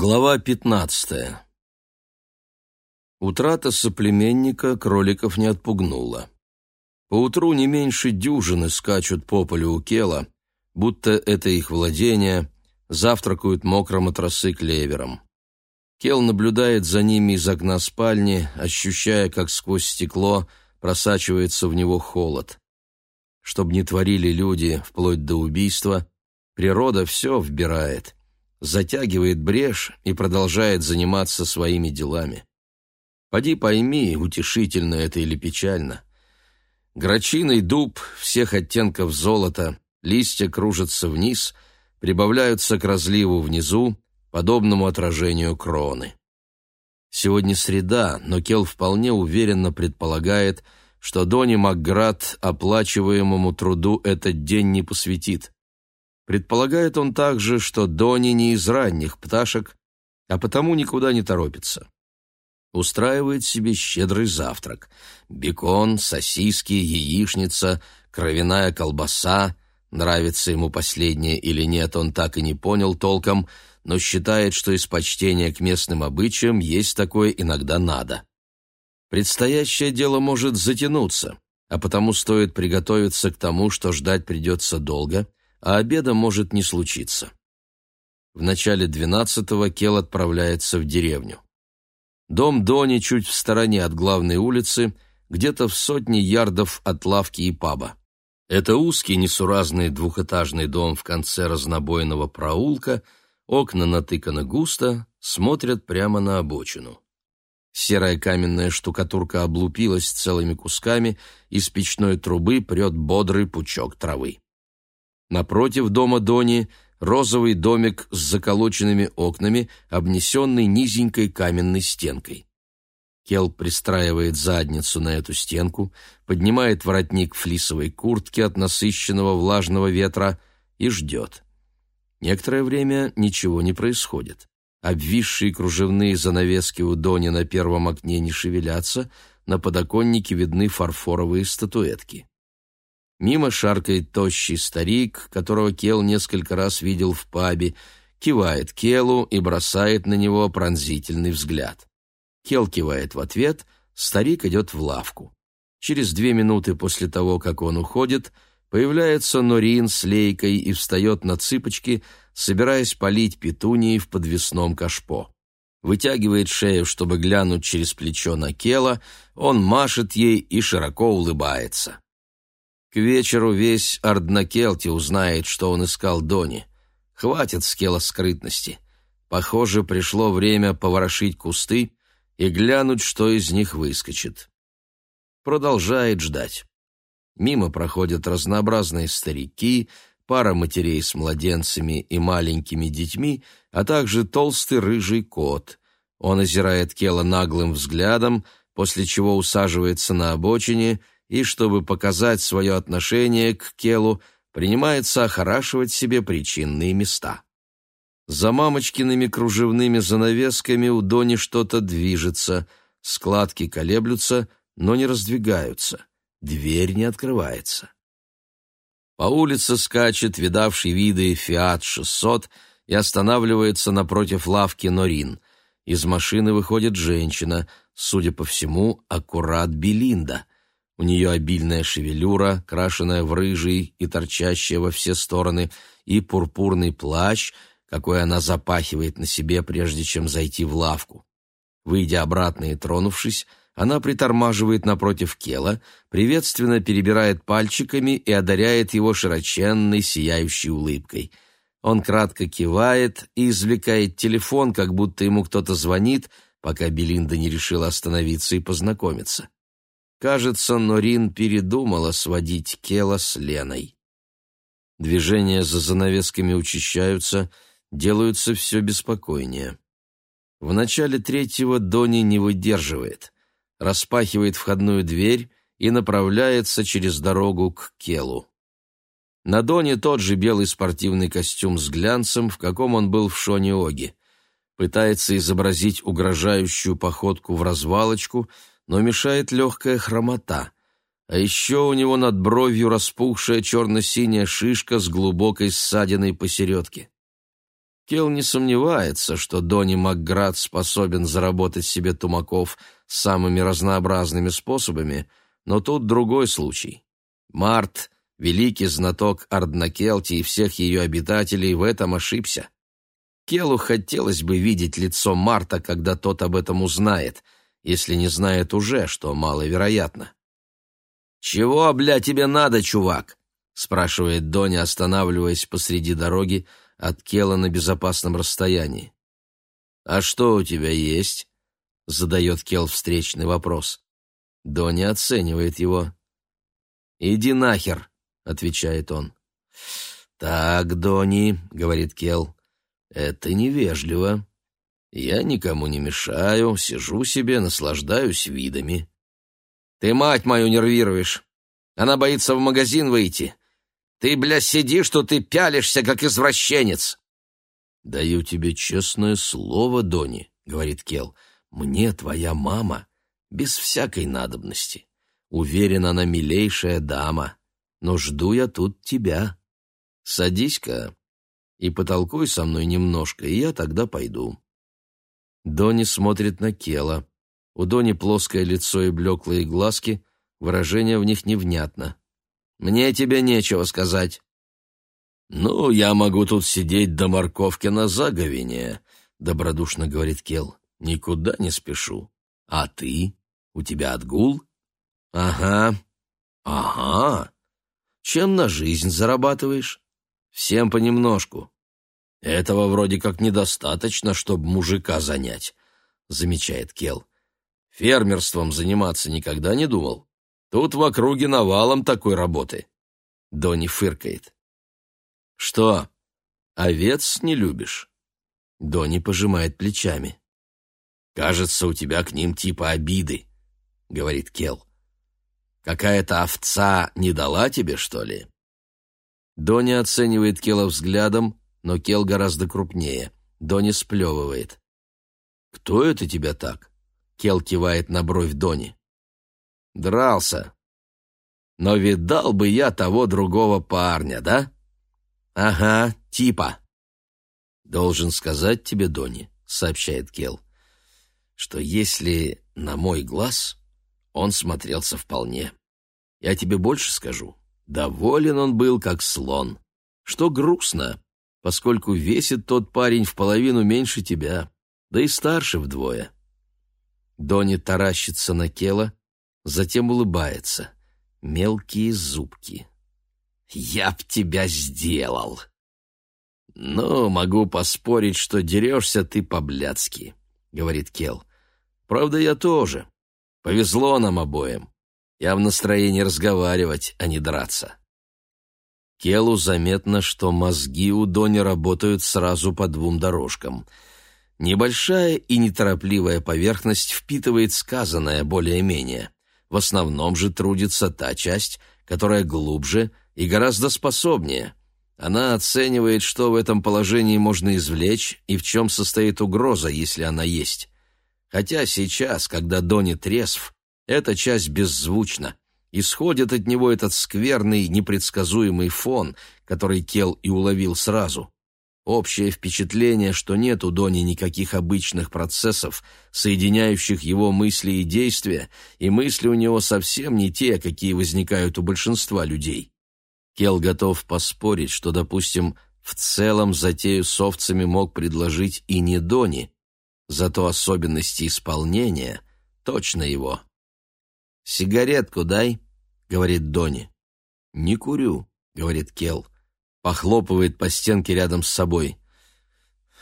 Глава пятнадцатая. Утрата соплеменника кроликов не отпугнула. Поутру не меньше дюжины скачут по полю у Кела, будто это их владение, завтракают мокрым от росы клевером. Кел наблюдает за ними из окна спальни, ощущая, как сквозь стекло просачивается в него холод. Чтоб не творили люди вплоть до убийства, природа все вбирает — затягивает брешь и продолжает заниматься своими делами. Поди пойми, утешительно это или печально. Грачиный дуб всех оттенков золота, листья кружатся вниз, прибавляются к разливу внизу, подобному отражению кроны. Сегодня среда, но Кел вполне уверенно предполагает, что Дони Макград оплачиваемому труду этот день не посвятит. Предполагает он также, что Дони не из ранних пташек, а потому никуда не торопится. Устраивает себе щедрый завтрак. Бекон, сосиски, яичница, кровяная колбаса. Нравится ему последнее или нет, он так и не понял толком, но считает, что из почтения к местным обычаям есть такое иногда надо. Предстоящее дело может затянуться, а потому стоит приготовиться к тому, что ждать придется долго — а обеда может не случиться. В начале двенадцатого Кел отправляется в деревню. Дом Дони чуть в стороне от главной улицы, где-то в сотне ярдов от лавки и паба. Это узкий несуразный двухэтажный дом в конце разнобойного проулка, окна натыканы густо, смотрят прямо на обочину. Серая каменная штукатурка облупилась целыми кусками, из печной трубы прет бодрый пучок травы. Напротив дома Дони розовый домик с заколоченными окнами, обнесенный низенькой каменной стенкой. Кел пристраивает задницу на эту стенку, поднимает воротник флисовой куртки от насыщенного влажного ветра и ждет. Некоторое время ничего не происходит. Обвисшие кружевные занавески у Дони на первом окне не шевелятся, на подоконнике видны фарфоровые статуэтки. Мимо шаркает тощий старик, которого Кел несколько раз видел в пабе, кивает Келу и бросает на него пронзительный взгляд. Кел кивает в ответ, старик идет в лавку. Через две минуты после того, как он уходит, появляется Норин с лейкой и встает на цыпочки, собираясь полить петунии в подвесном кашпо. Вытягивает шею, чтобы глянуть через плечо на Кела, он машет ей и широко улыбается. К вечеру весь Арднакелти узнает, что он искал Дони. Хватит скела скрытности. Похоже, пришло время поворошить кусты и глянуть, что из них выскочит. Продолжает ждать. Мимо проходят разнообразные старики, пара матерей с младенцами и маленькими детьми, а также толстый рыжий кот. Он озирает Кела наглым взглядом, после чего усаживается на обочине — и, чтобы показать свое отношение к Келу, принимается охорашивать себе причинные места. За мамочкиными кружевными занавесками у Дони что-то движется, складки колеблются, но не раздвигаются, дверь не открывается. По улице скачет видавший виды «Фиат-600» и останавливается напротив лавки Норин. Из машины выходит женщина, судя по всему, аккурат Белинда — у нее обильная шевелюра, крашеная в рыжий и торчащая во все стороны, и пурпурный плащ, какой она запахивает на себе, прежде чем зайти в лавку. Выйдя обратно и тронувшись, она притормаживает напротив Кела, приветственно перебирает пальчиками и одаряет его широченной, сияющей улыбкой. Он кратко кивает и извлекает телефон, как будто ему кто-то звонит, пока Белинда не решила остановиться и познакомиться. Кажется, Норин передумала сводить Кела с Леной. Движения за занавесками учащаются, делаются все беспокойнее. В начале третьего Дони не выдерживает, распахивает входную дверь и направляется через дорогу к Келу. На Доне тот же белый спортивный костюм с глянцем, в каком он был в Шоне-Оге. Пытается изобразить угрожающую походку в развалочку — но мешает легкая хромота. А еще у него над бровью распухшая черно-синяя шишка с глубокой ссадиной посередке. Келл не сомневается, что Донни Макград способен заработать себе тумаков самыми разнообразными способами, но тут другой случай. Март, великий знаток Арднакелти и всех ее обитателей, в этом ошибся. Келу хотелось бы видеть лицо Марта, когда тот об этом узнает, если не знает уже, что маловероятно. «Чего, бля, тебе надо, чувак?» — спрашивает Донни, останавливаясь посреди дороги, от Кела на безопасном расстоянии. «А что у тебя есть?» — задает Кел встречный вопрос. Донни оценивает его. «Иди нахер», — отвечает он. «Так, Донни», — говорит Кел, — «это невежливо. Я никому не мешаю, сижу себе, наслаждаюсь видами». «Ты мать мою нервируешь. Она боится в магазин выйти. Ты, бля, сидишь, что ты пялишься, как извращенец!» «Даю тебе честное слово, Дони», — говорит Кел. «Мне твоя мама без всякой надобности. Уверен, она милейшая дама, но жду я тут тебя. Садись-ка и потолкуй со мной немножко, и я тогда пойду». Дони смотрит на Кела. У Дони плоское лицо и блеклые глазки, выражение в них невнятно. Мне тебе нечего сказать». «Ну, я могу тут сидеть до морковки на заговине», — добродушно говорит Кел. «Никуда не спешу. А ты? У тебя отгул?» «Ага». «Ага. Чем на жизнь зарабатываешь?» «Всем понемножку». «Этого вроде как недостаточно, чтобы мужика занять», — замечает Кел. «Фермерством заниматься никогда не думал?» Тут в округе навалом такой работы. Донни фыркает. Что, овец не любишь? Донни пожимает плечами. Кажется, у тебя к ним типа обиды, говорит Кел. Какая-то овца не дала тебе, что ли? Донни оценивает Кела взглядом, но Кел гораздо крупнее. Донни сплевывает. «Кто это тебя так?» Кел кивает на бровь Донни. Дрался. Но видал бы я того другого парня, да? Ага, типа. Должен сказать тебе, Дони, сообщает Кел, что если на мой глаз он смотрелся вполне. Я тебе больше скажу. Доволен он был, как слон. Что грустно, поскольку весит тот парень в половину меньше тебя, да и старше вдвое. Дони таращится на Кела, затем улыбается. Мелкие зубки. «Я б тебя сделал!» «Ну, могу поспорить, что дерешься ты по-блядски», — говорит Кел. «Правда, я тоже. Повезло нам обоим. Я в настроении разговаривать, а не драться». Келу заметно, что мозги у Дони работают сразу по двум дорожкам. Небольшая и неторопливая поверхность впитывает сказанное более-менее. В основном же трудится та часть, которая глубже и гораздо способнее. Она оценивает, что в этом положении можно извлечь и в чем состоит угроза, если она есть. Хотя сейчас, когда Дони трезв, эта часть беззвучна. Исходит от него этот скверный, непредсказуемый фон, который Кел и уловил сразу. Общее впечатление, что нет у Дони никаких обычных процессов, соединяющих его мысли и действия, и мысли у него совсем не те, какие возникают у большинства людей. Кел готов поспорить, что, допустим, в целом затею с овцами мог предложить и не Дони, зато особенности исполнения точно его. «Сигаретку дай», — говорит Дони. «Не курю», — говорит Кел похлопывает по стенке рядом с собой.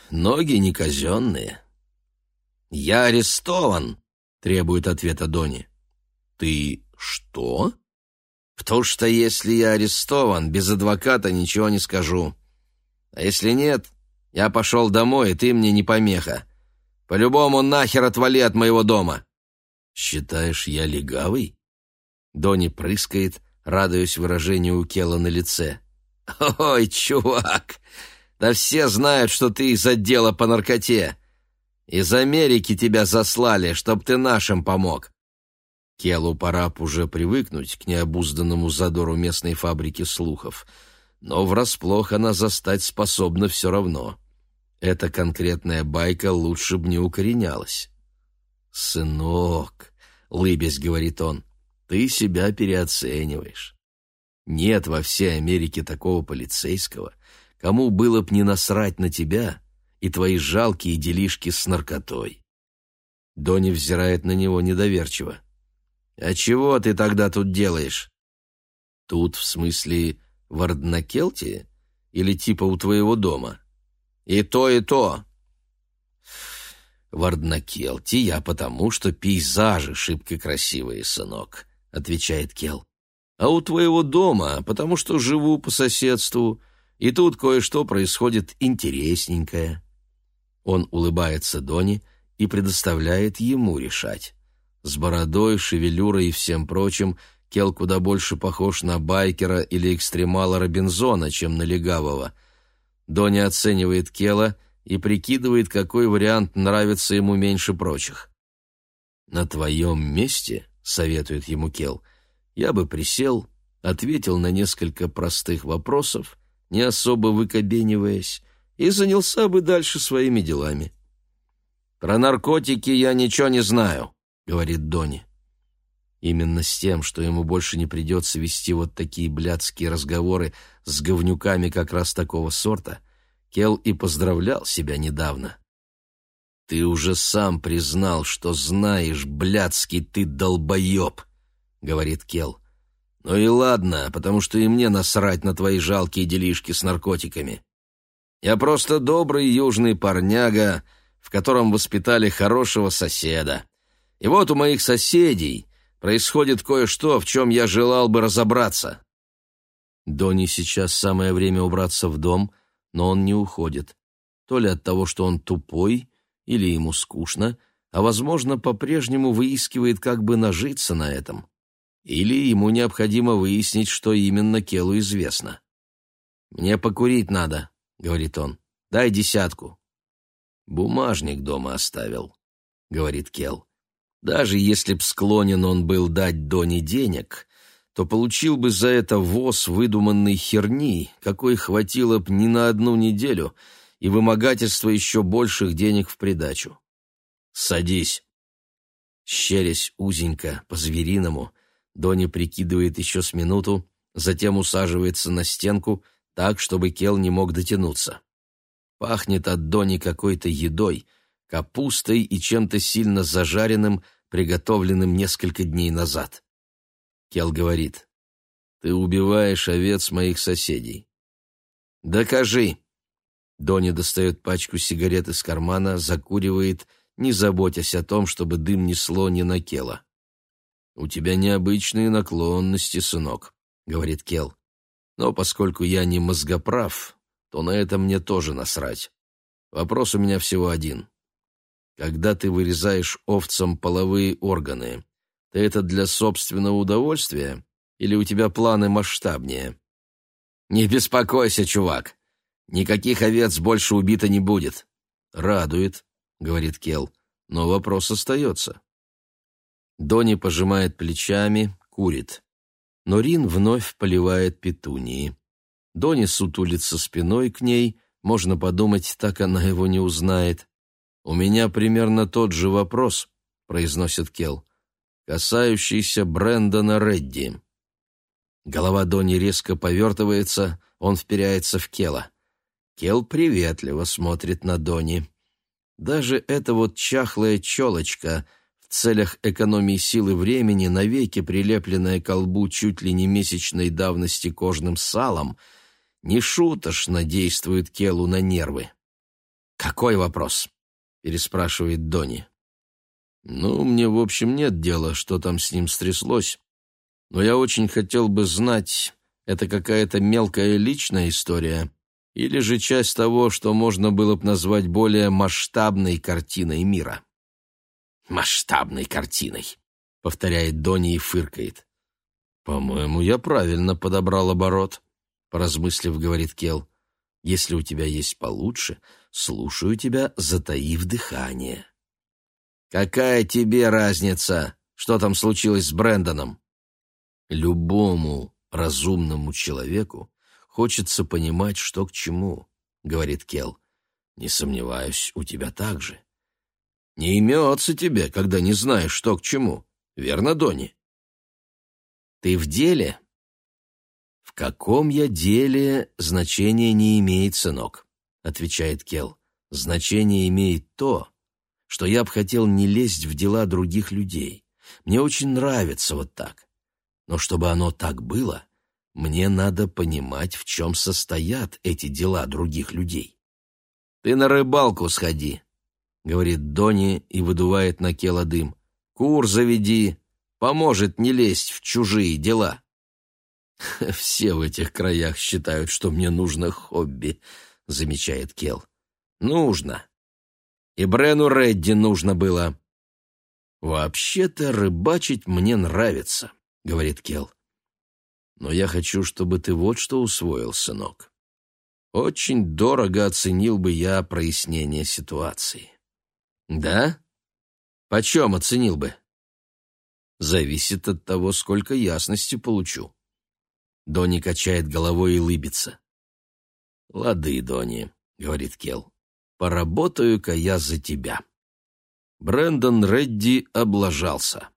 Ноги не казенные. «Я арестован», — требует ответа Дони. «Ты что?» «Потому что если я арестован, без адвоката ничего не скажу. А если нет, я пошел домой, и ты мне не помеха. По-любому нахер отвали от моего дома». «Считаешь, я легавый?» Дони прыскает, радуясь выражению у Кела на лице. «Ой, чувак, да все знают, что ты из отдела по наркоте. Из Америки тебя заслали, чтоб ты нашим помог». Келу пора б уже привыкнуть к необузданному задору местной фабрики слухов, но врасплох она застать способна все равно. эта конкретная байка лучше бы не укоренялась. «Сынок», — лыбясь говорит он, — «ты себя переоцениваешь. Нет во всей Америке такого полицейского, кому было б не насрать на тебя и твои жалкие делишки с наркотой». Донни взирает на него недоверчиво. «А чего ты тогда тут делаешь?» «Тут, в смысле, в Арднакелте? Или типа у твоего дома?» «И то, и то». «В Арднакелте я потому, что пейзажи шибко красивые, сынок», — отвечает Кел. «А у твоего дома, потому что живу по соседству, и тут кое-что происходит интересненькое». Он улыбается Доне и предоставляет ему решать. С бородой, шевелюрой и всем прочим Кел куда больше похож на байкера или экстремала Робинзона, чем на легавого. Доня оценивает Кела и прикидывает, какой вариант нравится ему меньше прочих. «На твоем месте», — советует ему Кел, — «я бы присел, ответил на несколько простых вопросов, не особо выкобениваясь, и занялся бы дальше своими делами». «Про наркотики я ничего не знаю», — говорит Дони. Именно с тем, что ему больше не придется вести вот такие блядские разговоры с говнюками как раз такого сорта, Кел и поздравлял себя недавно. «Ты уже сам признал, что знаешь, блядский ты долбоеб», — говорит Кел. «Ну и ладно, потому что и мне насрать на твои жалкие делишки с наркотиками. Я просто добрый южный парняга, в котором воспитали хорошего соседа. И вот у моих соседей происходит кое-что, в чем я желал бы разобраться». Донни сейчас самое время убраться в дом, но он не уходит. То ли от того, что он тупой, или ему скучно, а, возможно, по-прежнему выискивает, как бы нажиться на этом. Или ему необходимо выяснить, что именно Келу известно. «Мне покурить надо», — говорит он. «Дай десятку». «Бумажник дома оставил», — говорит Кел. «Даже если б склонен он был дать Доне денег, то получил бы за это воз выдуманной херни, какой хватило б не на одну неделю, и вымогательство еще больших денег в придачу. Садись». Щерясь узенько, по-звериному, Дони прикидывает еще с минуту, затем усаживается на стенку так, чтобы Кел не мог дотянуться. Пахнет от Дони какой-то едой, капустой и чем-то сильно зажаренным, приготовленным несколько дней назад. Кел говорит, «Ты убиваешь овец моих соседей». «Докажи». Дони достает пачку сигарет из кармана, закуривает, не заботясь о том, чтобы дым несло не на Кела. «У тебя необычные наклонности, сынок», — говорит Кел. «Но поскольку я не мозгоправ, то на это мне тоже насрать. Вопрос у меня всего один. Когда ты вырезаешь овцам половые органы, ты это для собственного удовольствия или у тебя планы масштабнее? Не беспокойся, чувак. Никаких овец больше убито не будет. Радует, говорит Кел, но вопрос остается. Дони пожимает плечами, курит. Но Рин вновь поливает петунии. Дони сутулится спиной к ней, можно подумать, так она его не узнает. «У меня примерно тот же вопрос», — произносит Кел, касающийся Брэндона Редди. Голова Дони резко повертывается, он вперяется в Кела. Кел приветливо смотрит на Дони. Даже эта вот чахлая челочка, в целях экономии силы времени, навеки прилепленная к колбу чуть ли не месячной давности кожным салом — нешуточно действует Келу на нервы. «Какой вопрос?» — переспрашивает Дони. «Ну, мне, в общем, нет дела, что там с ним стряслось. Но я очень хотел бы знать, это какая-то мелкая личная история или же часть того, что можно было бы назвать более масштабной картиной мира». «Масштабной картиной», — повторяет Дони и фыркает. «По-моему, я правильно подобрал оборот». — поразмыслив, говорит Кел. «Если у тебя есть получше, слушаю тебя, затаив дыхание». «Какая тебе разница, что там случилось с Брэндоном?» «Любому разумному человеку хочется понимать, что к чему», — говорит Кел. Не сомневаюсь, у тебя так же. Не имется тебе, когда не знаешь, что к чему. Верно, Дони? Ты в деле? В каком я деле, значения не имеет, сынок, отвечает Кел. Значение имеет то, что я бы хотел не лезть в дела других людей. Мне очень нравится вот так. Но чтобы оно так было, мне надо понимать, в чем состоят эти дела других людей. «Ты на рыбалку сходи», — говорит Дони и выдувает на Кела дым. «Кур заведи, поможет не лезть в чужие дела». «Все в этих краях считают, что мне нужно хобби», — замечает Кел. «Нужно. И Брену Редди нужно было». «Вообще-то рыбачить мне нравится», — говорит Кел. «Но я хочу, чтобы ты вот что усвоил, сынок. Очень дорого оценил бы я прояснение ситуации». «Да? Почем оценил бы?» «Зависит от того, сколько ясности получу». Донни качает головой и лыбится. «Лады, Донни», — говорит Кел. «Поработаю-ка я за тебя». Брэндон Редди облажался.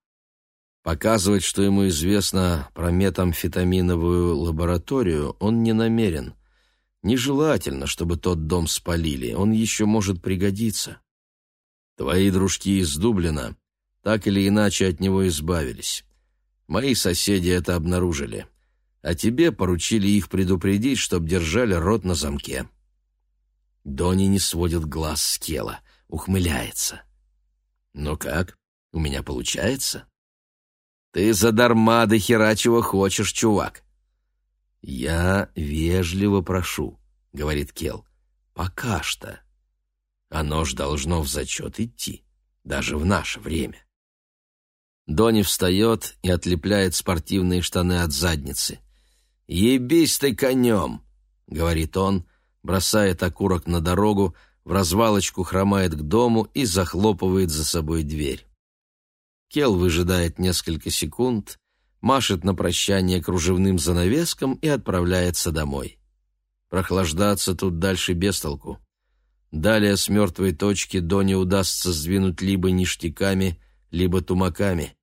Показывать, что ему известно про метамфетаминовую лабораторию, он не намерен. Нежелательно, чтобы тот дом спалили, он еще может пригодиться. Твои дружки из Дублина так или иначе от него избавились. Мои соседи это обнаружили. А тебе поручили их предупредить, чтоб держали рот на замке. Дони не сводит глаз с Кела, ухмыляется. «Ну как, у меня получается?» «Ты задарма до хера чего хочешь, чувак!» «Я вежливо прошу», — говорит Кел. «Пока что. Оно ж должно в зачет идти, даже в наше время». Дони встает и отлепляет спортивные штаны от задницы. «Ебись ты конем!» — говорит он, бросает окурок на дорогу, в развалочку хромает к дому и захлопывает за собой дверь. Кел выжидает несколько секунд, машет на прощание кружевным занавеском и отправляется домой. Прохлаждаться тут дальше без толку. Далее с мертвой точки Доне удастся сдвинуть либо ништяками, либо тумаками.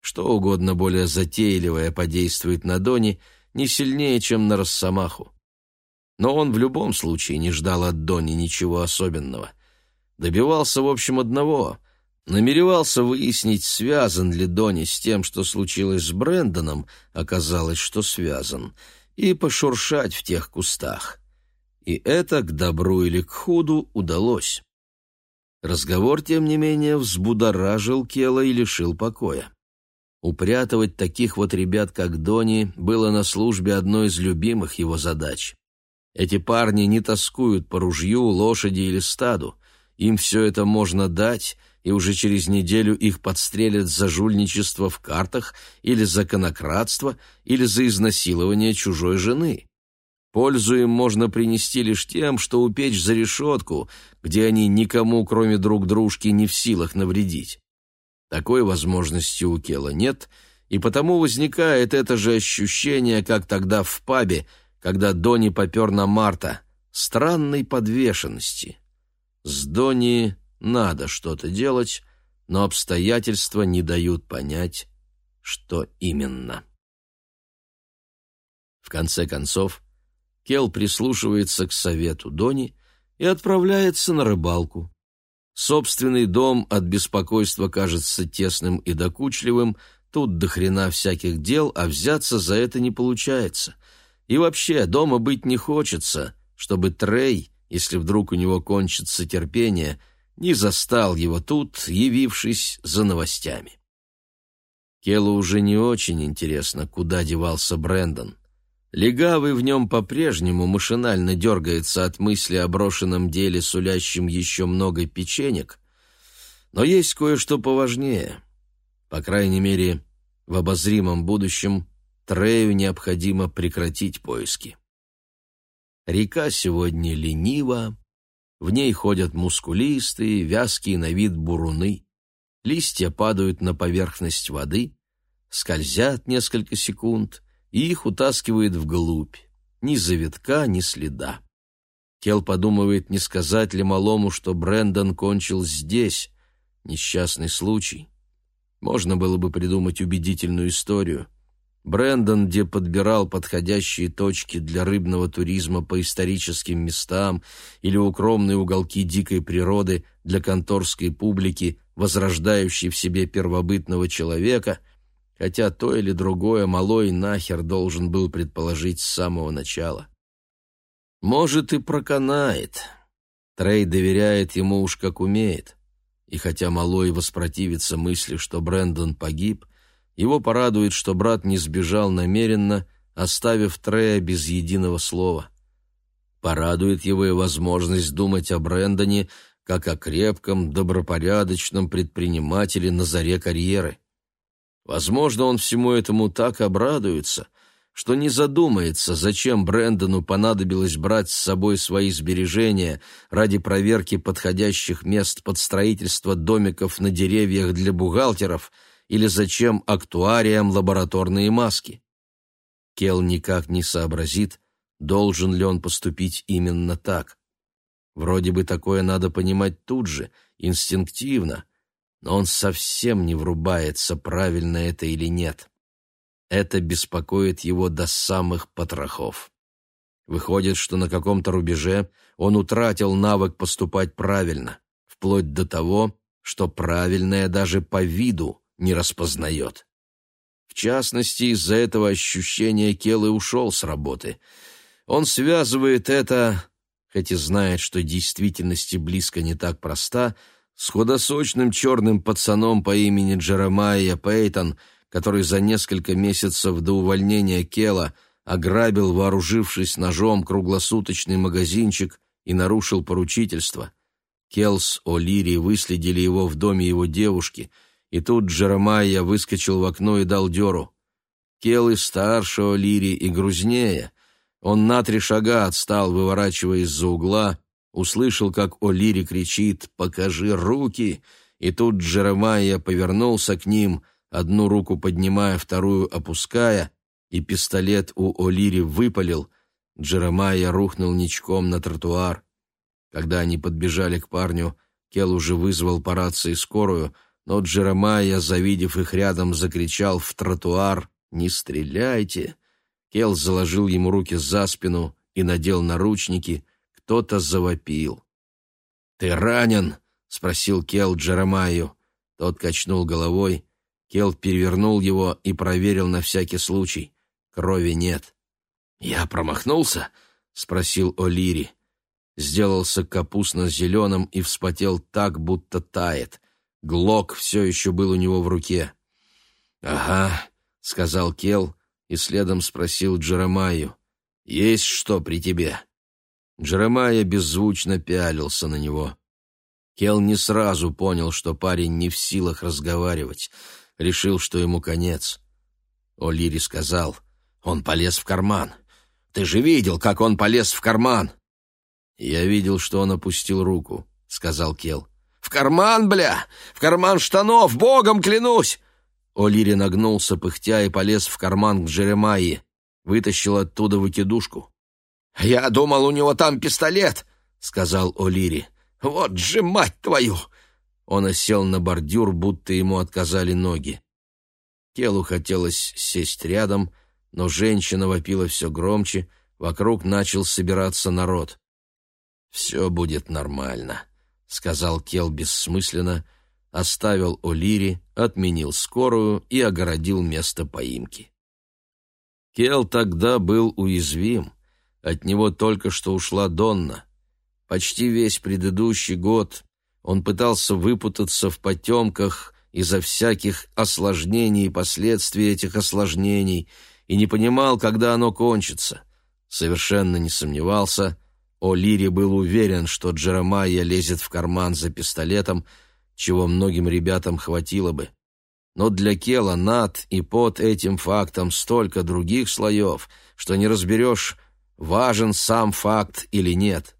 Что угодно более затейливое подействует на Дони не сильнее, чем на Росомаху. Но он в любом случае не ждал от Дони ничего особенного. Добивался, в общем, одного. Намеревался выяснить, связан ли Дони с тем, что случилось с Брэндоном, оказалось, что связан, и пошуршать в тех кустах. И это, к добру или к худу, удалось. Разговор, тем не менее, взбудоражил Кела и лишил покоя. Упрятывать таких вот ребят, как Дони, было на службе одной из любимых его задач. Эти парни не тоскуют по ружью, лошади или стаду. Им все это можно дать, и уже через неделю их подстрелят за жульничество в картах или за конократство, или за изнасилование чужой жены. Пользу им можно принести лишь тем, что упечь за решетку, где они никому, кроме друг дружки, не в силах навредить. Такой возможности у Кела нет, и потому возникает это же ощущение, как тогда в пабе – когда Дони попер на Марта, странной подвешенности. С Дони надо что-то делать, но обстоятельства не дают понять, что именно. В конце концов, Кел прислушивается к совету Дони и отправляется на рыбалку. Собственный дом от беспокойства кажется тесным и докучливым, тут до хрена всяких дел, а взяться за это не получается. И вообще, дома быть не хочется, чтобы Трей, если вдруг у него кончится терпение, не застал его тут, явившись за новостями. Келлу уже не очень интересно, куда девался Брэндон. Легавый в нем по-прежнему машинально дергается от мысли о брошенном деле, сулящем еще много печенек, но есть кое-что поважнее. По крайней мере, в обозримом будущем Трею необходимо прекратить поиски. Река сегодня ленива, в ней ходят мускулистые, вязкие на вид буруны. Листья падают на поверхность воды, скользят несколько секунд, и их утаскивает вглубь. Ни завитка, ни следа. Кел подумывает, не сказать ли малому, что Брэндон кончил здесь. Несчастный случай. Можно было бы придумать убедительную историю. Брэндон, где подбирал подходящие точки для рыбного туризма по историческим местам или укромные уголки дикой природы для конторской публики, возрождающей в себе первобытного человека, хотя то или другое малой нахер должен был предположить с самого начала. Может, и проканает. Трей доверяет ему уж как умеет. И хотя малой воспротивится мысли, что Брэндон погиб, его порадует, что брат не сбежал намеренно, оставив Трея без единого слова. Порадует его и возможность думать о Брэндоне как о крепком, добропорядочном предпринимателе на заре карьеры. Возможно, он всему этому так обрадуется, что не задумается, зачем Брэндону понадобилось брать с собой свои сбережения ради проверки подходящих мест под строительство домиков на деревьях для бухгалтеров — или зачем актуариям лабораторные маски. Кел никак не сообразит, должен ли он поступить именно так. Вроде бы такое надо понимать тут же, инстинктивно, но он совсем не врубается, правильно это или нет. Это беспокоит его до самых потрохов. Выходит, что на каком-то рубеже он утратил навык поступать правильно, вплоть до того, что правильное даже по виду не распознает. В частности, из-за этого ощущения Келл и ушел с работы. Он связывает это, хоть и знает, что действительности близко не так проста, с худосочным черным пацаном по имени Джеремайя Пейтон, который за несколько месяцев до увольнения Кела ограбил, вооружившись ножом, круглосуточный магазинчик и нарушил поручительство. Келс О'Лири выследили его в доме его девушки — и тут Джеремайя выскочил в окно и дал дёру. Келы старше Лири и грузнее. Он на три шага отстал, выворачиваясь за угла, услышал, как О'Лири кричит «Покажи руки!» И тут Джеремайя повернулся к ним, одну руку поднимая, вторую опуская, и пистолет у О'Лири выпалил. Джеремайя рухнул ничком на тротуар. Когда они подбежали к парню, Кел уже вызвал по рации скорую — но Джеремайя, завидев их рядом, закричал в тротуар «Не стреляйте!». Кел заложил ему руки за спину и надел наручники. Кто-то завопил. «Ты ранен?» — спросил Кел Джеремайю. Тот качнул головой. Кел перевернул его и проверил на всякий случай. Крови нет. «Я промахнулся?» — спросил О'Лири. Сделался капустно-зеленым и вспотел так, будто тает. Глок все еще был у него в руке. «Ага», — сказал Кел и следом спросил Джеремаю. «Есть что при тебе?» Джеремайя беззвучно пялился на него. Кел не сразу понял, что парень не в силах разговаривать. Решил, что ему конец. О'Лири сказал, «Он полез в карман. Ты же видел, как он полез в карман!» «Я видел, что он опустил руку», — сказал Кел. В карман, бля! В карман штанов! Богом клянусь!» О'Лири нагнулся, пыхтя, и полез в карман к Джеремайи. Вытащил оттуда выкидушку. «Я думал, у него там пистолет!» — сказал О'Лири. «Вот же мать твою!» Он осел на бордюр, будто ему отказали ноги. Келу хотелось сесть рядом, но женщина вопила все громче, вокруг начал собираться народ. «Все будет нормально», — сказал Кел бессмысленно, оставил О'Лири, отменил скорую и огородил место поимки. Кел тогда был уязвим, от него только что ушла Донна. Почти весь предыдущий год он пытался выпутаться в потемках из-за всяких осложнений и последствий этих осложнений и не понимал, когда оно кончится. Совершенно не сомневался, О'Лири был уверен, что Джеремайя лезет в карман за пистолетом, чего многим ребятам хватило бы. Но для Кела над и под этим фактом столько других слоев, что не разберешь, важен сам факт или нет.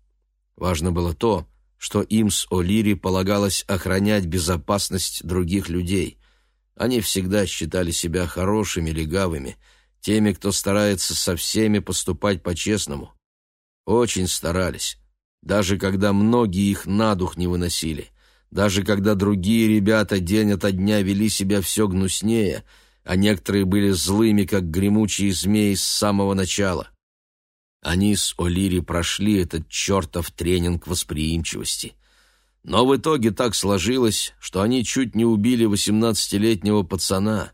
Важно было то, что им с О'Лири полагалось охранять безопасность других людей. Они всегда считали себя хорошими легавыми, теми, кто старается со всеми поступать по-честному. Очень старались, даже когда многие их на дух не выносили, даже когда другие ребята день ото дня вели себя все гнуснее, а некоторые были злыми, как гремучие змеи с самого начала. Они с О'Лири прошли этот чертов тренинг восприимчивости. Но в итоге так сложилось, что они чуть не убили восемнадцатилетнего пацана.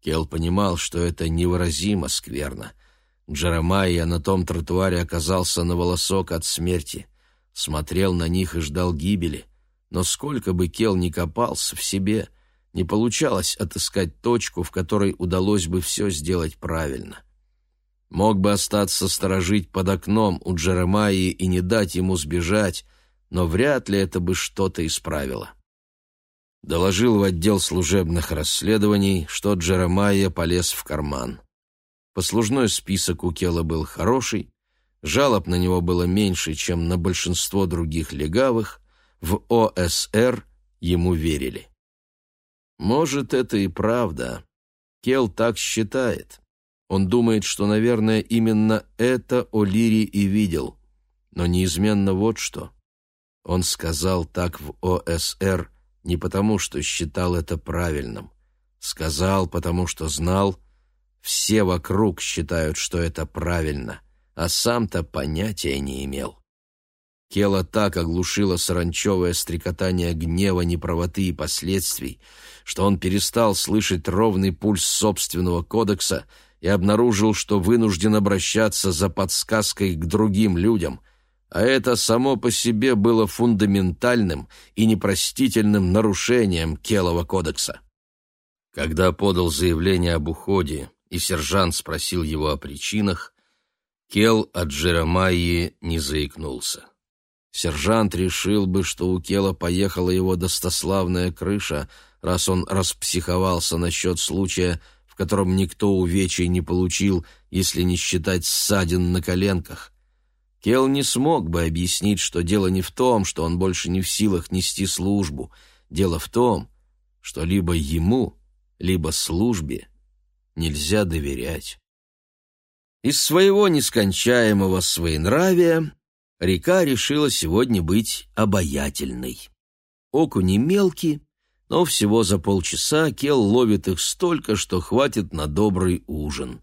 Кел понимал, что это невыразимо скверно. Джеремайя на том тротуаре оказался на волосок от смерти. Смотрел на них и ждал гибели. Но сколько бы Кел ни копался в себе, не получалось отыскать точку, в которой удалось бы все сделать правильно. Мог бы остаться сторожить под окном у Джеремайи и не дать ему сбежать, но вряд ли это бы что-то исправило. Доложил в отдел служебных расследований, что Джеремайя полез в карман. Послужной список у Кела был хороший, жалоб на него было меньше, чем на большинство других легавых, в ОСР ему верили. Может, это и правда. Кел так считает. Он думает, что, наверное, именно это О'Лири и видел. Но неизменно вот что. Он сказал так в ОСР не потому, что считал это правильным. Сказал, потому что знал, все вокруг считают, что это правильно, а сам-то понятия не имел. Кела так оглушило саранчевое стрекотание гнева, неправоты и последствий, что он перестал слышать ровный пульс собственного кодекса и обнаружил, что вынужден обращаться за подсказкой к другим людям, а это само по себе было фундаментальным и непростительным нарушением Келова кодекса. Когда подал заявление об уходе, и сержант спросил его о причинах, Кел от Джеремайи не заикнулся. Сержант решил бы, что у Кела поехала его достославная крыша, раз он распсиховался насчет случая, котором никто увечий не получил, если не считать ссадин на коленках. Кел не смог бы объяснить, что дело не в том, что он больше не в силах нести службу. Дело в том, что либо ему, либо службе нельзя доверять. Из своего нескончаемого своенравия река решила сегодня быть обаятельной. Окуни мелкие, но всего за полчаса Кел ловит их столько, что хватит на добрый ужин.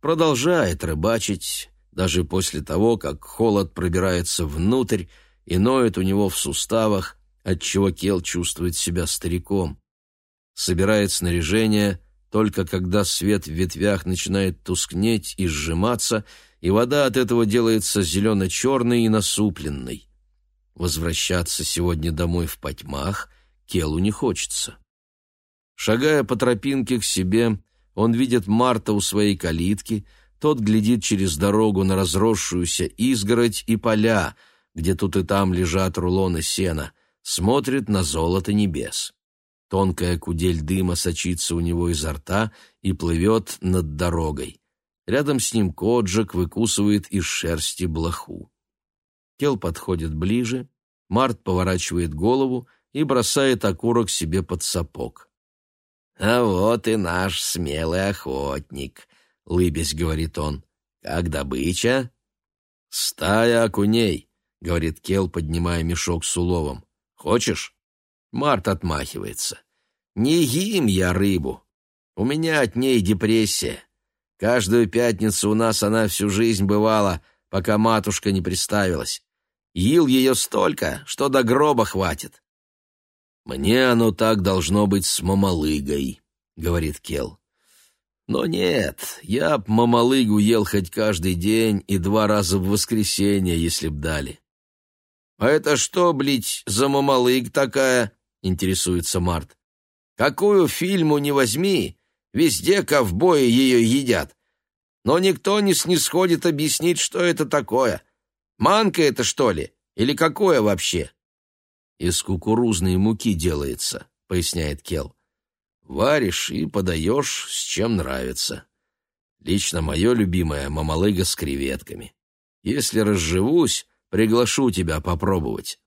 Продолжает рыбачить, даже после того, как холод пробирается внутрь и ноет у него в суставах, отчего Кел чувствует себя стариком. Собирает снаряжение только когда свет в ветвях начинает тускнеть и сжиматься, и вода от этого делается зелено-черной и насупленной. Возвращаться сегодня домой в потьмах — Келу не хочется. Шагая по тропинке к себе, он видит Марта у своей калитки, тот глядит через дорогу на разросшуюся изгородь и поля, где тут и там лежат рулоны сена, смотрит на золото небес. Тонкая кудель дыма сочится у него изо рта и плывет над дорогой. Рядом с ним Коджик выкусывает из шерсти блоху. Кел подходит ближе, Март поворачивает голову и бросает окурок себе под сапог. «А вот и наш смелый охотник», — лыбясь говорит он. «Как добыча?» «Стая окуней», — говорит Кел, поднимая мешок с уловом. «Хочешь?» Март отмахивается. «Не ем я рыбу. У меня от ней депрессия. Каждую пятницу у нас она всю жизнь бывала, пока матушка не приставилась. Ил ее столько, что до гроба хватит. «Мне оно так должно быть с мамалыгой», — говорит Кел. «Но нет, я б мамалыгу ел хоть каждый день и два раза в воскресенье, если б дали». «А это что, блядь, за мамалыг такая?» — интересуется Март. «Какую фильму не возьми, везде ковбои ее едят. Но никто не снисходит объяснить, что это такое. Манка это, что ли? Или какое вообще?» из кукурузной муки делается», — поясняет Кел. «Варишь и подаешь, с чем нравится. Лично мое любимое — мамалыга с креветками. Если разживусь, приглашу тебя попробовать».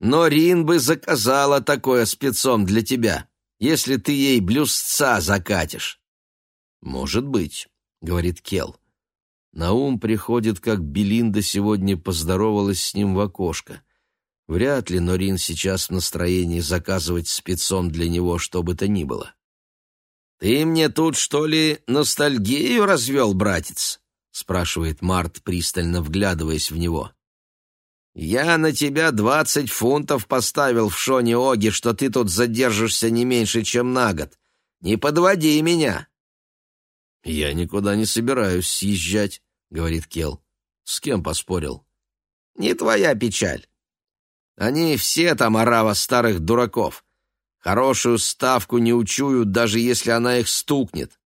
«Но Рин бы заказала такое спецом для тебя, если ты ей блюзца закатишь». «Может быть», — говорит Кел. На ум приходит, как Белинда сегодня поздоровалась с ним в окошко. Вряд ли Норин сейчас в настроении заказывать спецом для него что бы то ни было. «Ты мне тут, что ли, ностальгию развел, братец?» — спрашивает Март, пристально вглядываясь в него. «Я на тебя двадцать фунтов поставил в Шоне Оги, что ты тут задержишься не меньше, чем на год. Не подводи меня!» «Я никуда не собираюсь съезжать», — говорит Кел. «С кем поспорил?» «Не твоя печаль. Они все там орава старых дураков. Хорошую ставку не учуют, даже если она их стукнет».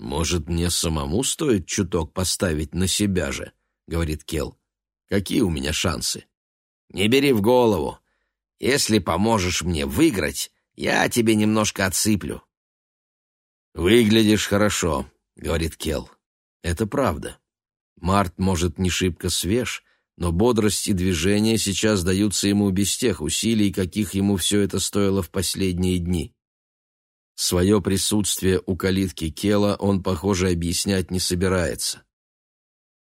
«Может, мне самому стоит чуток поставить на себя же?» — говорит Кел. «Какие у меня шансы?» «Не бери в голову. Если поможешь мне выиграть, я тебе немножко отсыплю». «Выглядишь хорошо», — говорит Кел. Это правда. Март, может, не шибко свеж, но бодрость и движение сейчас даются ему без тех усилий, каких ему все это стоило в последние дни. Свое присутствие у калитки Кела он, похоже, объяснять не собирается.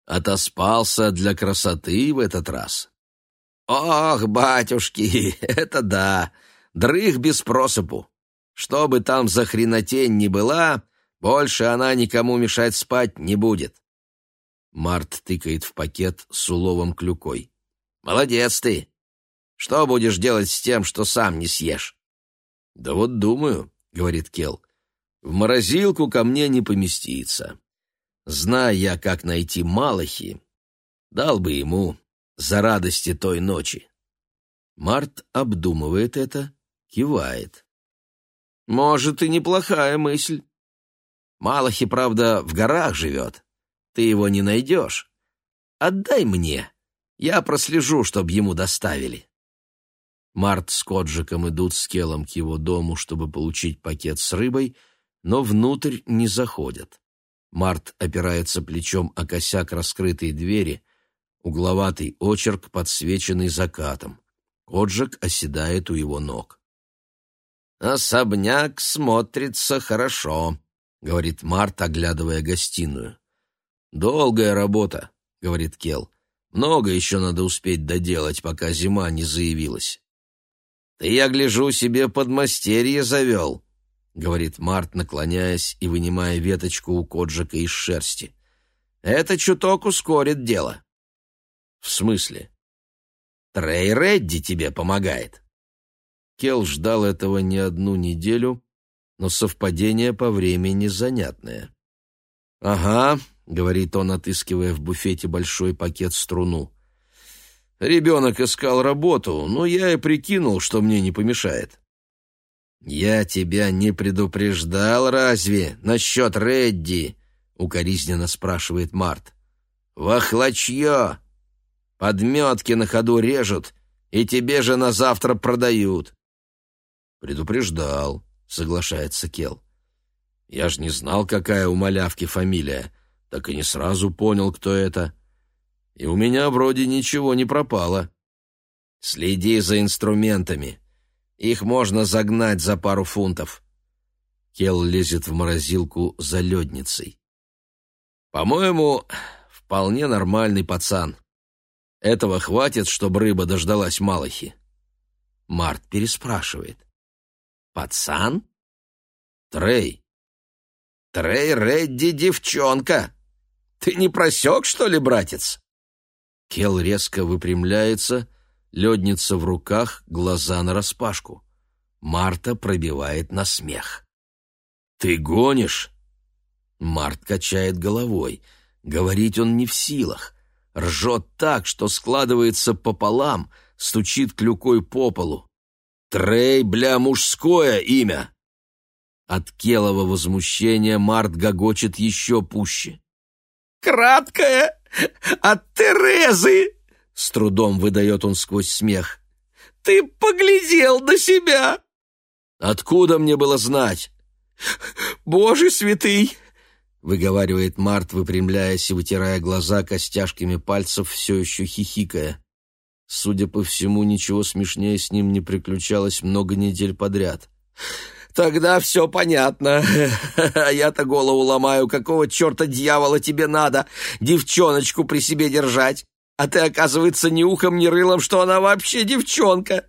Отоспался для красоты в этот раз. «Ох, батюшки, это да! Дрых без просыпу! Что бы там за хренотень ни была, больше она никому мешать спать не будет. Март тыкает в пакет с уловом клюкой. «Молодец ты! Что будешь делать с тем, что сам не съешь?» «Да вот думаю», — говорит Кел, — «в морозилку ко мне не поместится. Зная я, как найти Малахи, дал бы ему за радости той ночи». Март обдумывает это, кивает. Может, и неплохая мысль. Малахи, правда, в горах живет. Ты его не найдешь. Отдай мне. Я прослежу, чтобы ему доставили. Март с Коджиком идут с Келом к его дому, чтобы получить пакет с рыбой, но внутрь не заходят. Март опирается плечом о косяк раскрытой двери, угловатый очерк, подсвеченный закатом. Коджик оседает у его ног. «Особняк смотрится хорошо», — говорит Март, оглядывая гостиную. «Долгая работа», — говорит Кел. «Много еще надо успеть доделать, пока зима не заявилась». «Ты, я гляжу, себе подмастерье завел», — говорит Март, наклоняясь и вынимая веточку у Коджика из шерсти. «Это чуток ускорит дело». «В смысле?» «Трей Редди тебе помогает». Кел ждал этого не одну неделю, но совпадение по времени занятное. «Ага», — говорит он, отыскивая в буфете большой пакет струну. «Ребенок искал работу, но я и прикинул, что мне не помешает». «Я тебя не предупреждал разве насчет Редди?» — укоризненно спрашивает Март. «Вахлачье! Подметки на ходу режут, и тебе же на завтра продают. «Предупреждал», — соглашается Кел. «Я ж не знал, какая у малявки фамилия, так и не сразу понял, кто это. И у меня вроде ничего не пропало». «Следи за инструментами. Их можно загнать за пару фунтов». Кел лезет в морозилку за ледницей. «По-моему, вполне нормальный пацан. Этого хватит, чтобы рыба дождалась Малахи». Март переспрашивает. Пацан? Трей. Трей Редди девчонка. Ты не просек, что ли, братец? Кел резко выпрямляется, ледница в руках, глаза нараспашку. Марта пробивает на смех. «Ты гонишь?» Март качает головой. Говорить он не в силах. Ржет так, что складывается пополам, стучит клюкой по полу. Трей, бля, мужское имя!» От Келова возмущения Март гогочет еще пуще. «Краткое! От Терезы!» — с трудом выдает он сквозь смех. «Ты поглядел на себя!» «Откуда мне было знать?» «Боже святый!» — выговаривает Март, выпрямляясь и вытирая глаза костяшками пальцев, все еще хихикая. Судя по всему, ничего смешнее с ним не приключалось много недель подряд. Тогда все понятно. А я-то голову ломаю, какого черта дьявола тебе надо девчоночку при себе держать? А ты, оказывается, ни ухом, ни рылом, что она вообще девчонка.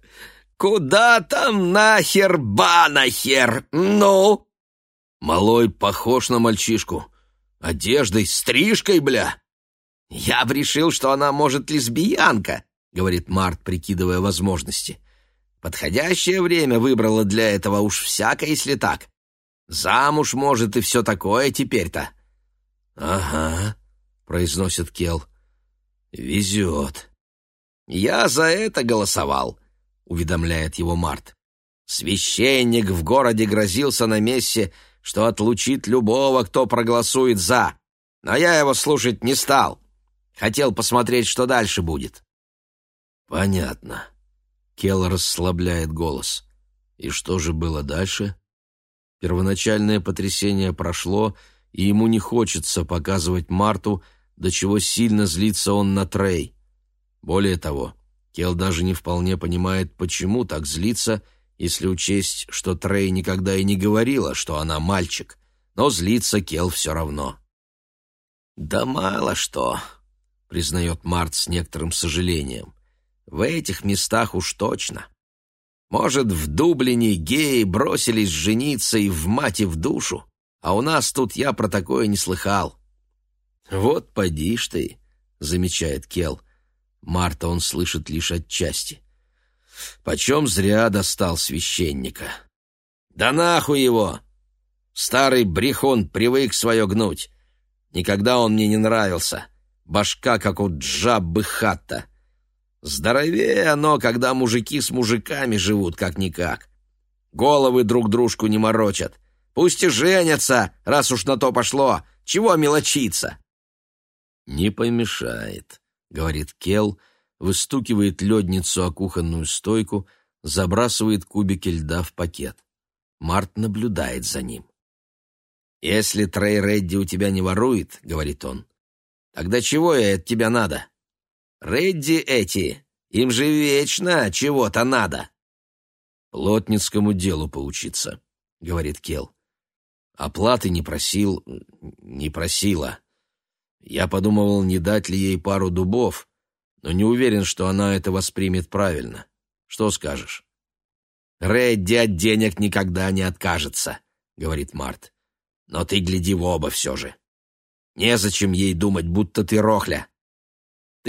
Куда там нахер банахер? Ну?» Малой похож на мальчишку. Одеждой, стрижкой, бля. «Я б решил, что она, может, лесбиянка», — говорит Март, прикидывая возможности. «Подходящее время выбрала для этого уж всяко, если так. Замуж, может, и все такое теперь-то». «Ага», — произносит Кел. «Везет». «Я за это голосовал», — уведомляет его Март. «Священник в городе грозился на мессе, что отлучит любого, кто проголосует «за». Но я его слушать не стал. Хотел посмотреть, что дальше будет. Понятно. Келл расслабляет голос. И что же было дальше? Первоначальное потрясение прошло, и ему не хочется показывать Марту, до чего сильно злится он на Трей. Более того, Кел даже не вполне понимает, почему так злится, если учесть, что Трей никогда и не говорила, что она мальчик, но злится Кел все равно. «Да мало что», признает Март с некоторым сожалением. В этих местах уж точно. Может, в Дублине геи бросились жениться и в мать и в душу, а у нас тут я про такое не слыхал. Вот поди ж ты, замечает Кел. Марта он слышит лишь отчасти. Почем зря достал священника. Да нахуй его! Старый брехун привык свое гнуть. Никогда он мне не нравился башка, как у Джаббы Хатта. Здоровее оно, когда мужики с мужиками живут как-никак. Головы друг дружку не морочат. Пусть и женятся, раз уж на то пошло. Чего мелочиться? «Не помешает», — говорит Кел, выстукивает ледницу о кухонную стойку, забрасывает кубики льда в пакет. Март наблюдает за ним. «Если Трей Редди у тебя не ворует, — говорит он, Тогда чего я от тебя надо? Редди эти, им же вечно чего-то надо. Плотницкому делу поучиться, говорит Кел. Оплаты не просил, не просила. Я подумывал, не дать ли ей пару дубов, но не уверен, что она это воспримет правильно. Что скажешь? Редди от денег никогда не откажется, говорит Март. Но ты гляди в оба все же. Незачем ей думать, будто ты рохля.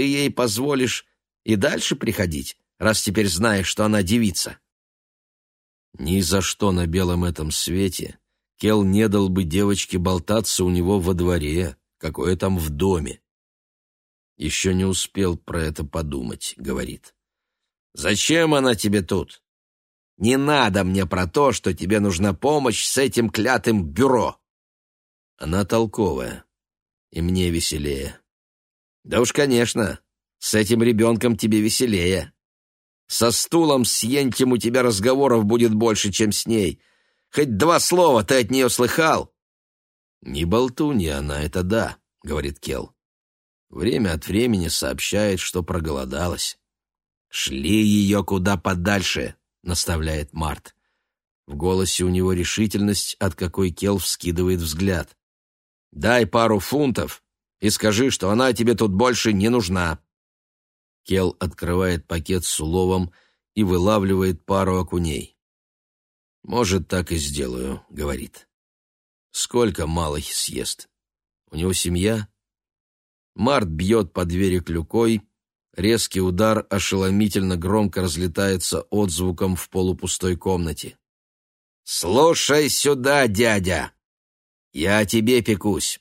Ты ей позволишь и дальше приходить, раз теперь знаешь, что она девица. Ни за что на белом этом свете Кел не дал бы девочке болтаться у него во дворе, какое там в доме. Еще не успел про это подумать, говорит. Зачем она тебе тут? Не надо мне про то, что тебе нужна помощь с этим клятым бюро. Она толковая и мне веселее. Да уж, конечно, с этим ребенком тебе веселее. Со стулом с Ентем у тебя разговоров будет больше, чем с ней. Хоть два слова ты от нее слыхал? Не болтунья она, это да, говорит Кел. Время от времени сообщает, что проголодалась. «Шли ее куда подальше», — наставляет Март. В голосе у него решительность, от какой Кел вскидывает взгляд. Дай пару фунтов и скажи, что она тебе тут больше не нужна». Кел открывает пакет с уловом и вылавливает пару окуней. «Может, так и сделаю», — говорит. «Сколько малых съест? У него семья?» Март бьет по двери клюкой, резкий удар ошеломительно громко разлетается отзвуком в полупустой комнате. «Слушай сюда, дядя!» Я о тебе пекусь.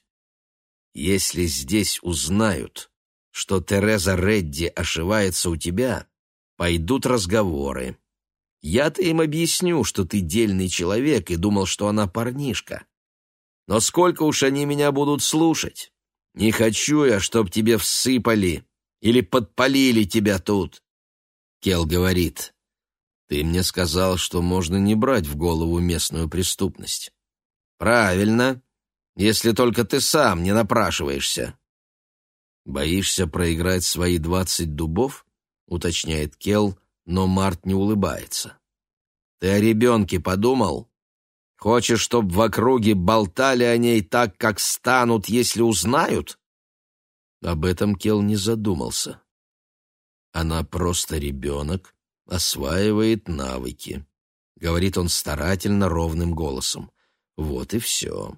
Если здесь узнают, что Тереза Редди ошивается у тебя, пойдут разговоры. Я-то им объясню, что ты дельный человек и думал, что она парнишка. Но сколько уж они меня будут слушать? Не хочу я, чтоб тебе всыпали или подпалили тебя тут. Кел говорит, ты мне сказал, что можно не брать в голову местную преступность. Правильно, если только ты сам не напрашиваешься. Боишься проиграть свои двадцать дубов? уточняет Кел, но Март не улыбается. Ты о ребенке подумал? Хочешь, чтоб в округе болтали о ней так, как станут, если узнают?» Об этом Кел не задумался. Она просто ребенок, осваивает навыки. Говорит он старательно ровным голосом. Вот и все.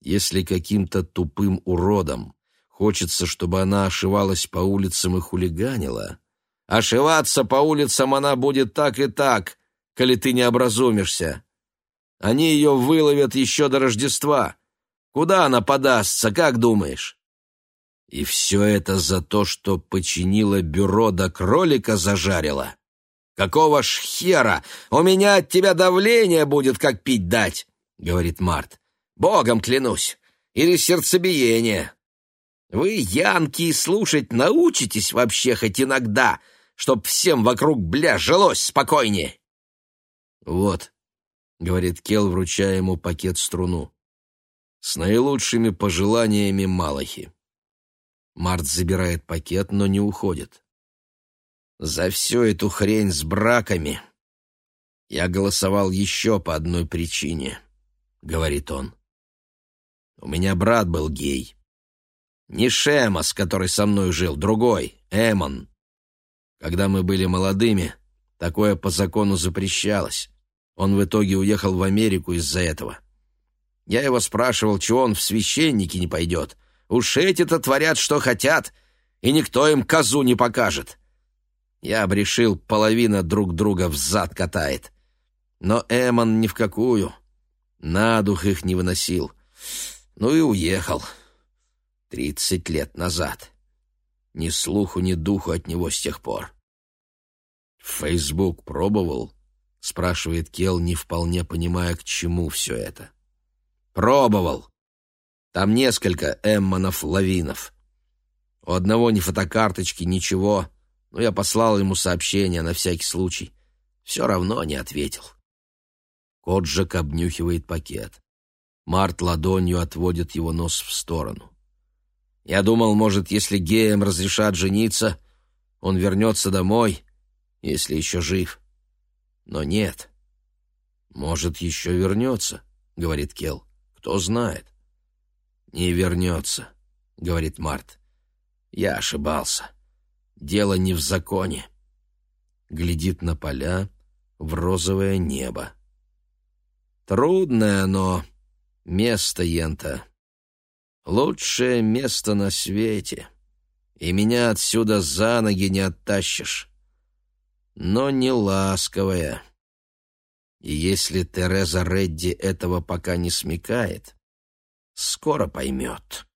Если каким-то тупым уродом хочется, чтобы она ошивалась по улицам и хулиганила, ошиваться по улицам она будет так и так, коли ты не образумишься. Они ее выловят еще до Рождества. Куда она подастся, как думаешь? И все это за то, что починила бюро да кролика зажарила. Какого ж хера? У меня от тебя давление будет, как пить дать, — говорит Март. Богом клянусь. Или сердцебиение. Вы, янки, слушать научитесь вообще хоть иногда, чтоб всем вокруг, бля, жилось спокойнее. Вот, — говорит Кел, вручая ему пакет струну. «С наилучшими пожеланиями Малахи». Март забирает пакет, но не уходит. «За всю эту хрень с браками я голосовал еще по одной причине», — говорит он. «У меня брат был гей. Не Шемас, который со мной жил, другой, Эмон. Когда мы были молодыми, такое по закону запрещалось. Он в итоге уехал в Америку из-за этого. Я его спрашивал, чего он в священники не пойдет. Уж эти-то творят, что хотят, и никто им козу не покажет. Я обрешил, половина друг друга в зад катает. Но Эмон ни в какую. На дух их не выносил. Ну и уехал. Тридцать лет назад. Ни слуху, ни духу от него с тех пор. Фейсбук пробовал? — спрашивает Кел, не вполне понимая, к чему все это. «Пробовал. Там несколько Эммонов-лавинов. У одного ни фотокарточки, ничего, но я послал ему сообщение на всякий случай. Все равно не ответил». Коджак обнюхивает пакет. Март ладонью отводит его нос в сторону. «Я думал, может, если геям разрешат жениться, он вернется домой, если еще жив». Но нет. «Может, еще вернется», — говорит Кел. «Кто знает». «Не вернется», — говорит Март. «Я ошибался. Дело не в законе». Глядит на поля, в розовое небо. Трудное оно место, Ента. Лучшее место на свете. И меня отсюда за ноги не оттащишь но не ласковая. И если Тереза Редди этого пока не смекает, скоро поймет.